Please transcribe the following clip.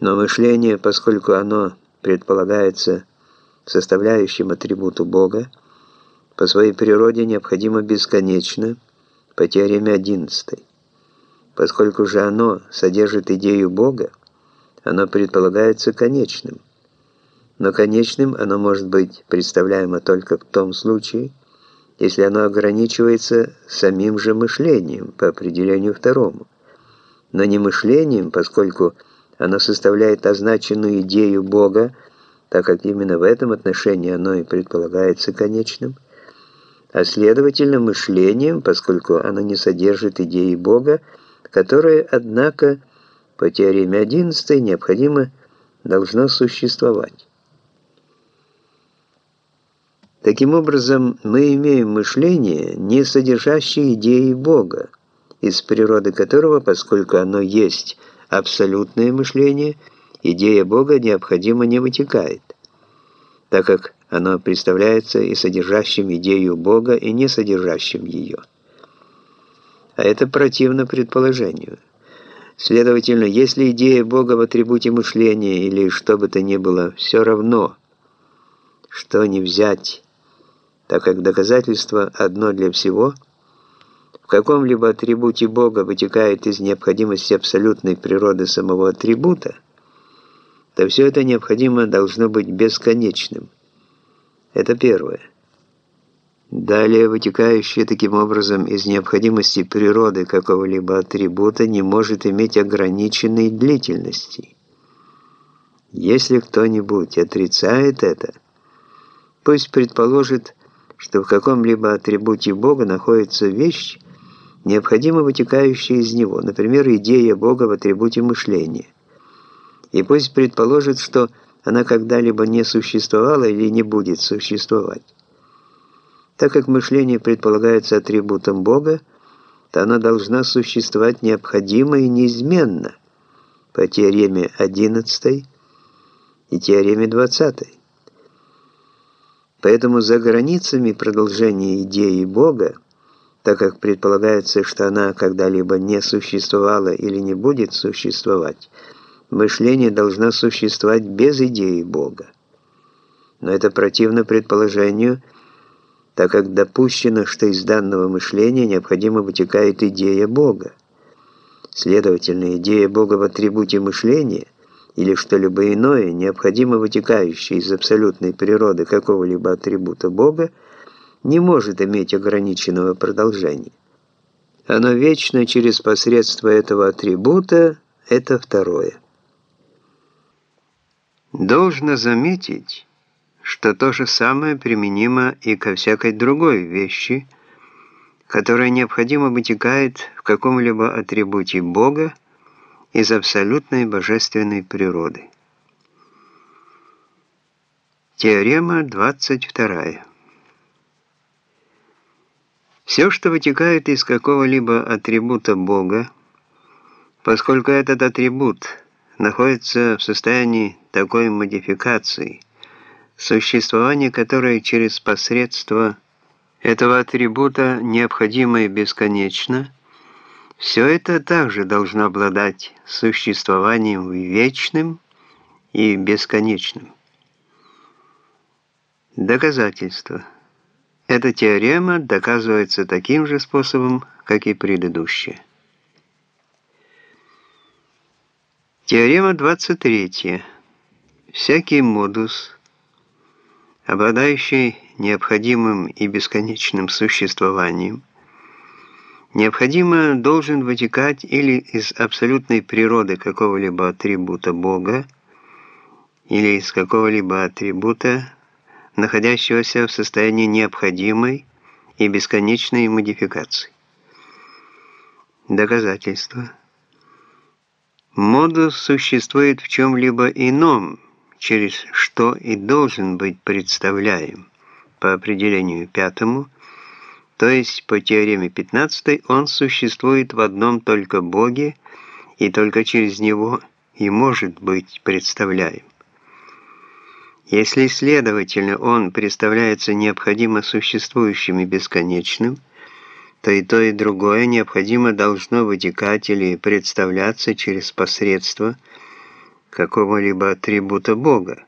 Но мышление, поскольку оно предполагается составляющим атрибуту Бога, по своей природе необходимо бесконечно, по теореме 11. Поскольку же оно содержит идею Бога, оно предполагается конечным. Но конечным оно может быть представляемо только в том случае, если оно ограничивается самим же мышлением по определению второму, но не мышлением, поскольку оно составляет означенную идею Бога, так как именно в этом отношении оно и предполагается конечным, а следовательно мышлением, поскольку оно не содержит идеи Бога, которое, однако, по теореме 11 необходимо должно существовать. Таким образом, мы имеем мышление, не содержащее идеи Бога, из природы которого, поскольку оно есть абсолютное мышление, идея Бога необходимо не вытекает, так как оно представляется и содержащим идею Бога, и не содержащим ее. А это противно предположению. Следовательно, если идея Бога в атрибуте мышления или что бы то ни было, все равно, что не взять, так как доказательство одно для всего – в каком-либо атрибуте Бога вытекает из необходимости абсолютной природы самого атрибута, то все это необходимо должно быть бесконечным. Это первое. Далее, вытекающее таким образом из необходимости природы какого-либо атрибута не может иметь ограниченной длительности. Если кто-нибудь отрицает это, пусть предположит, что в каком-либо атрибуте Бога находится вещь, необходимо вытекающее из него, например, идея Бога в атрибуте мышления. И пусть предположит, что она когда-либо не существовала или не будет существовать. Так как мышление предполагается атрибутом Бога, то она должна существовать необходимо и неизменно по теореме 11 и теореме 20. Поэтому за границами продолжения идеи Бога так как предполагается, что она когда-либо не существовала или не будет существовать, мышление должно существовать без идеи Бога. Но это противно предположению, так как допущено, что из данного мышления необходимо вытекает идея Бога. Следовательно, идея Бога в атрибуте мышления или что-либо иное, необходимо вытекающее из абсолютной природы какого-либо атрибута Бога, не может иметь ограниченного продолжения. Оно вечно через посредство этого атрибута – это второе. Должно заметить, что то же самое применимо и ко всякой другой вещи, которая необходимо вытекает в каком-либо атрибуте Бога из абсолютной божественной природы. Теорема 22. Все, что вытекает из какого-либо атрибута Бога, поскольку этот атрибут находится в состоянии такой модификации, существование которой через посредство этого атрибута необходимо и бесконечно, все это также должно обладать существованием вечным и бесконечным. Доказательство – эта теорема доказывается таким же способом, как и предыдущая. Теорема 23. Всякий модус, обладающий необходимым и бесконечным существованием, необходимо должен вытекать или из абсолютной природы какого-либо атрибута Бога, или из какого-либо атрибута находящегося в состоянии необходимой и бесконечной модификации. Доказательство. Модус существует в чем-либо ином, через что и должен быть представляем. По определению пятому, то есть по теореме 15, он существует в одном только Боге, и только через него и может быть представляем. Если, следовательно, он представляется необходимо существующим и бесконечным, то и то, и другое необходимо должно вытекать или представляться через посредство какого-либо атрибута Бога.